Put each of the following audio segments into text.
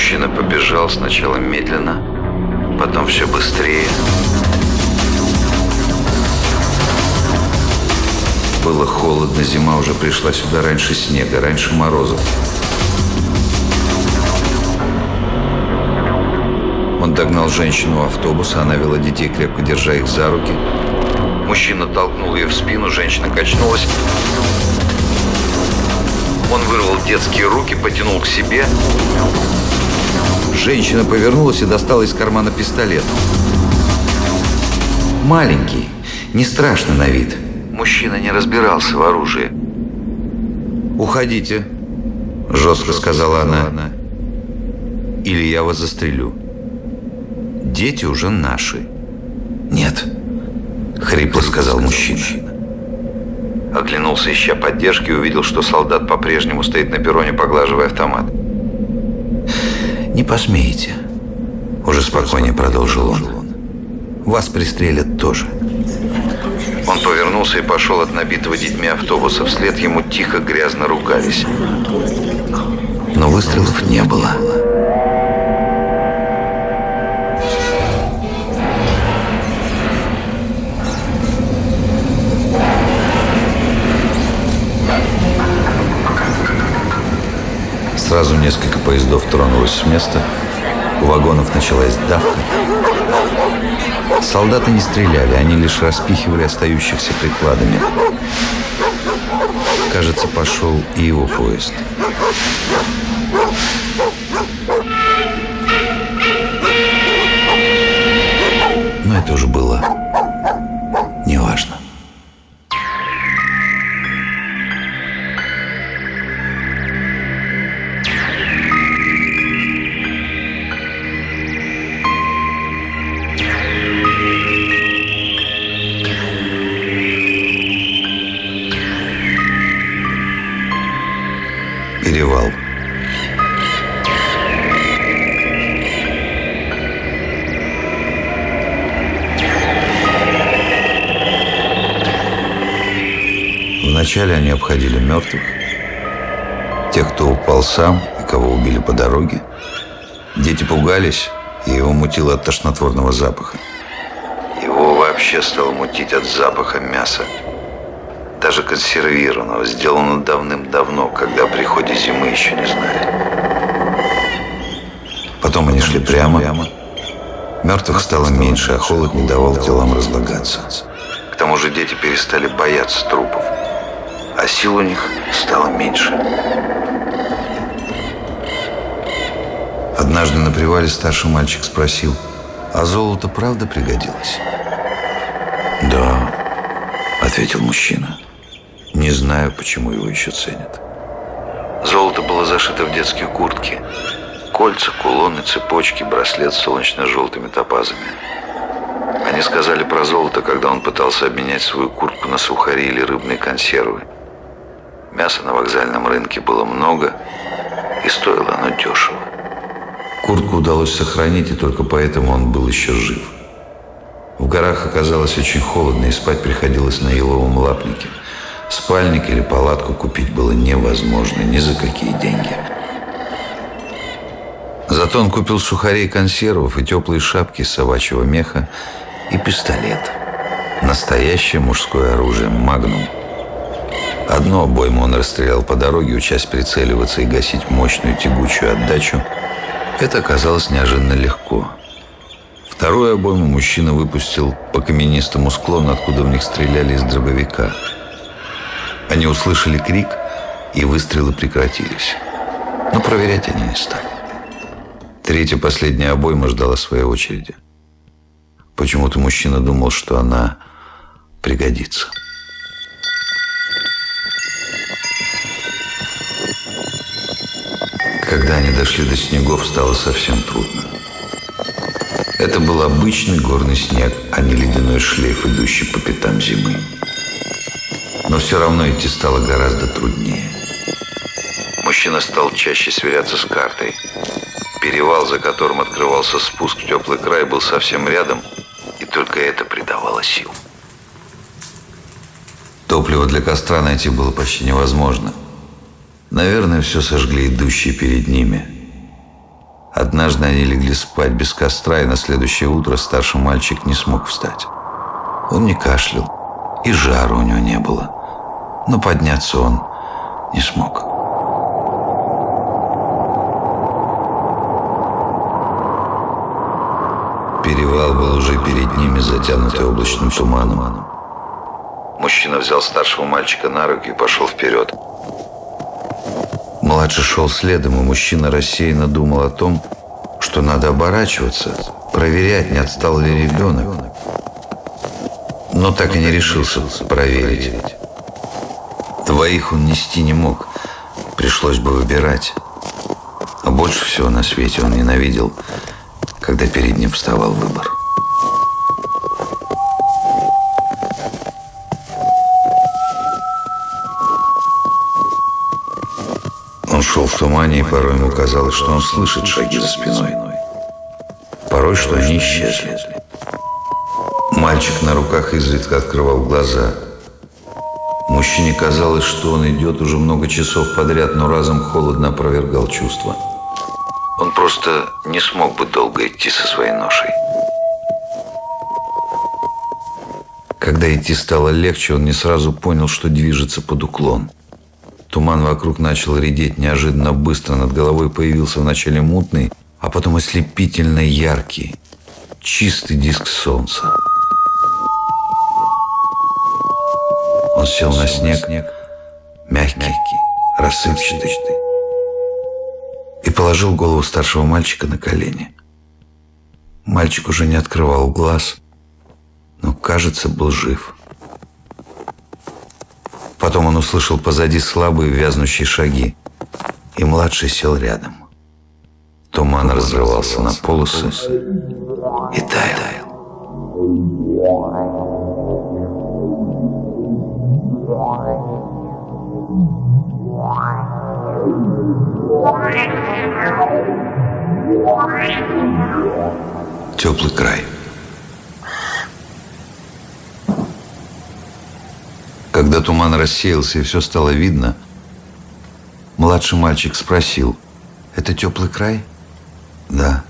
Мужчина побежал сначала медленно, потом все быстрее. Было холодно, зима уже пришла сюда раньше снега, раньше морозов. Он догнал женщину у автобуса, она вела детей, крепко держа их за руки. Мужчина толкнул ее в спину, женщина качнулась. Он вырвал детские руки, потянул к себе. Женщина повернулась и достала из кармана пистолет. Маленький, не страшно на вид. Мужчина не разбирался в оружии. «Уходите», — жестко сказала она. «Или я вас застрелю. Дети уже наши». «Нет», — хрипло сказал мужчина. Оглянулся, ища поддержки, и увидел, что солдат по-прежнему стоит на перроне, поглаживая автомат. «Не посмеете», — уже спокойнее продолжил он. «Вас пристрелят тоже». Он повернулся и пошел от набитого детьми автобуса. Вслед ему тихо, грязно ругались. Но выстрелов не было. Сразу несколько поездов тронулось с места. У вагонов началась давка. Солдаты не стреляли, они лишь распихивали остающихся прикладами. Кажется, пошел и его поезд. Но это уже было Перевал. Вначале они обходили мертвых, тех, кто упал сам и кого убили по дороге. Дети пугались, и его мутило от тошнотворного запаха. Его вообще стало мутить от запаха мяса. Даже консервированного, сделанного давным-давно, когда о приходе зимы еще не знали. Потом они шли прямо. Мертвых стало меньше, а холод не давал телам разлагаться. К тому же дети перестали бояться трупов, а сил у них стало меньше. Однажды на привале старший мальчик спросил, а золото правда пригодилось? «Да», — ответил мужчина. «Не знаю, почему его еще ценят». Золото было зашито в детские куртки. Кольца, кулоны, цепочки, браслет с солнечно-желтыми топазами. Они сказали про золото, когда он пытался обменять свою куртку на сухари или рыбные консервы. Мяса на вокзальном рынке было много, и стоило оно дешево. Куртку удалось сохранить, и только поэтому он был еще жив. В горах оказалось очень холодно, и спать приходилось на еловом лапнике. Спальник или палатку купить было невозможно ни за какие деньги. Зато он купил сухарей консервов и теплые шапки из собачьего меха и пистолет. Настоящее мужское оружие «Магнум». Одну обойму он расстрелял по дороге, учась прицеливаться и гасить мощную тягучую отдачу. Это оказалось неожиданно легко. Вторую обойму мужчина выпустил по каменистому склону, откуда в них стреляли из дробовика. Они услышали крик, и выстрелы прекратились. Но проверять они не стали. Третья последняя обойма ждала своей очереди. Почему-то мужчина думал, что она пригодится. Когда они дошли до снегов, стало совсем трудно. Это был обычный горный снег, а не ледяной шлейф, идущий по пятам зимы. Но все равно идти стало гораздо труднее. Мужчина стал чаще сверяться с картой. Перевал, за которым открывался спуск в теплый край, был совсем рядом, и только это придавало сил. Топливо для костра найти было почти невозможно. Наверное, все сожгли идущие перед ними. Однажды они легли спать без костра, и на следующее утро старший мальчик не смог встать. Он не кашлял, и жара у него не было, но подняться он не смог. Перевал был уже перед ними, затянутый облачным туманом. Мужчина взял старшего мальчика на руки и пошел вперед. Младший шел следом, и мужчина рассеянно думал о том, что надо оборачиваться, проверять, не отстал ли ребенок. Но так и не решился проверить. Двоих он нести не мог, пришлось бы выбирать. А больше всего на свете он ненавидел, когда перед ним вставал выбор. Он шел в тумане, и порой ему казалось, что он слышит шаги за спиной. Порой, что они исчезли. Мальчик на руках изредка открывал глаза. Мужчине казалось, что он идет уже много часов подряд, но разом холодно опровергал чувства. Он просто не смог бы долго идти со своей ношей. Когда идти стало легче, он не сразу понял, что движется под уклон. Туман вокруг начал редеть неожиданно быстро. Над головой появился вначале мутный, а потом ослепительно яркий, чистый диск солнца. Он сел на снег, мягкий, рассыпчатый, и положил голову старшего мальчика на колени. Мальчик уже не открывал глаз, но, кажется, был жив. Потом он услышал позади слабые вязнущие шаги, и младший сел рядом. Туман разрывался на полосы и таял. Теплый край. Когда туман рассеялся и все стало видно, младший мальчик спросил, «Это теплый край?» «Да»,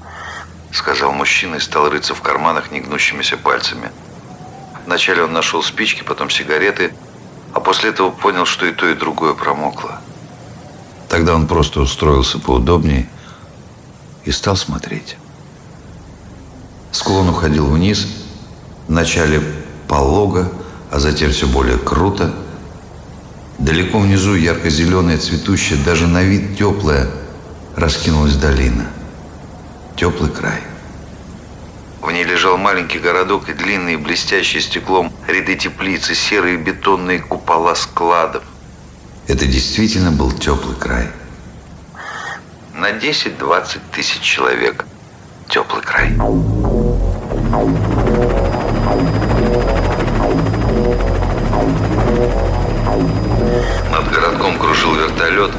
— сказал мужчина и стал рыться в карманах негнущимися пальцами. Вначале он нашел спички, потом сигареты, а после этого понял, что и то, и другое промокло. Тогда он просто устроился поудобнее и стал смотреть. Склон уходил вниз, вначале полого, а затем все более круто. Далеко внизу ярко-зеленая, цветущая, даже на вид теплая, раскинулась долина. Теплый край. В ней лежал маленький городок и длинные, блестящие стеклом ряды теплицы, серые бетонные купола складов. Это действительно был теплый край. На 10-20 тысяч человек. Теплый край. Над городком кружил вертолет,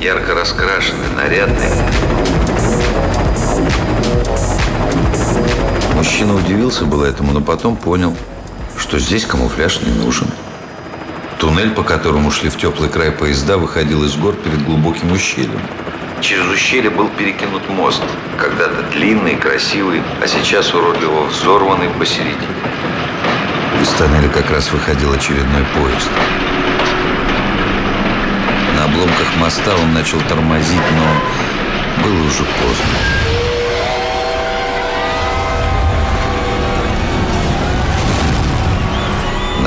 ярко раскрашенный, нарядный. Мужчина удивился было этому, но потом понял, что здесь камуфляж не нужен. Туннель, по которому шли в теплый край поезда, выходил из гор перед глубоким ущельем. Через ущелье был перекинут мост, когда-то длинный, красивый, а сейчас уродливо взорванный посередине. Из тоннеля как раз выходил очередной поезд. На обломках моста он начал тормозить, но было уже поздно.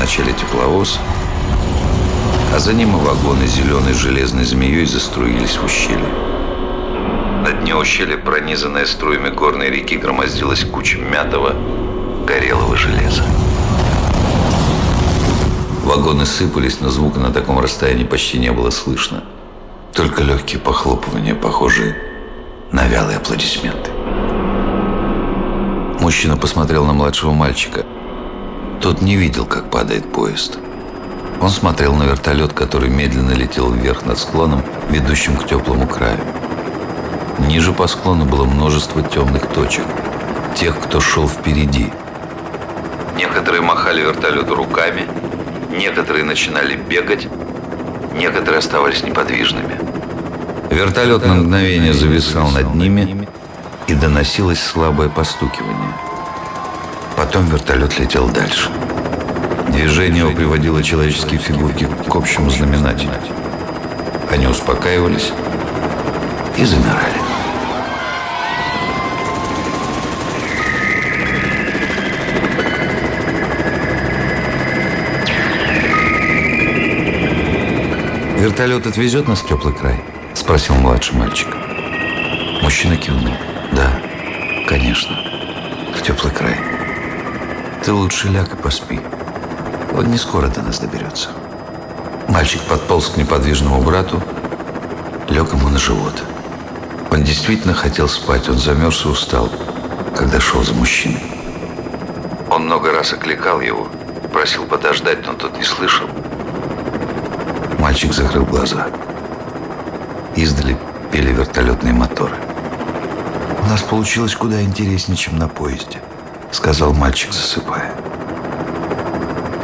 Вначале тепловоз, а за ним и вагоны зеленой железной змеей заструились в ущелье. На дне ущелья, пронизанная струями горной реки, громоздилась куча мятого, горелого железа. Вагоны сыпались, но звука на таком расстоянии почти не было слышно. Только легкие похлопывания, похожие на вялые аплодисменты. Мужчина посмотрел на младшего мальчика. Тот не видел, как падает поезд. Он смотрел на вертолет, который медленно летел вверх над склоном, ведущим к теплому краю. Ниже по склону было множество темных точек. Тех, кто шел впереди. Некоторые махали вертолету руками, некоторые начинали бегать, некоторые оставались неподвижными. Вертолет на мгновение зависал над ними, и доносилось слабое постукивание. Потом вертолет летел дальше. Движение его приводило человеческие фигурки к общему знаменателю. Они успокаивались и замирали. «Вертолет отвезет нас в теплый край?» – спросил младший мальчик. Мужчина кивнул. «Да, конечно, в теплый край. Ты лучше ляг и поспи. Он не скоро до нас доберется». Мальчик подполз к неподвижному брату, лег ему на живот. Он действительно хотел спать, он замерз и устал, когда шел за мужчиной. Он много раз окликал его, просил подождать, но тот не слышал. Мальчик закрыл глаза. Издали пели вертолетные моторы. «У нас получилось куда интереснее, чем на поезде», — сказал мальчик, засыпая.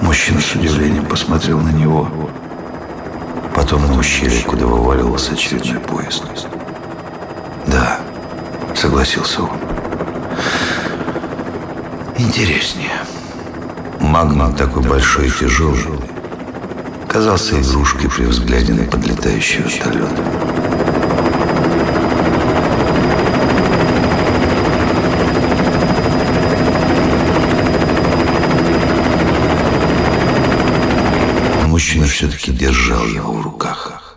Мужчина с удивлением посмотрел на него, потом на ущелье, куда вываливался очередной поезд. «Да», — согласился он. «Интереснее. Магнум такой большой и тяжелый, казался игрушкой при взгляде на подлетающий вертолет. Мужчина все-таки держал его в руках.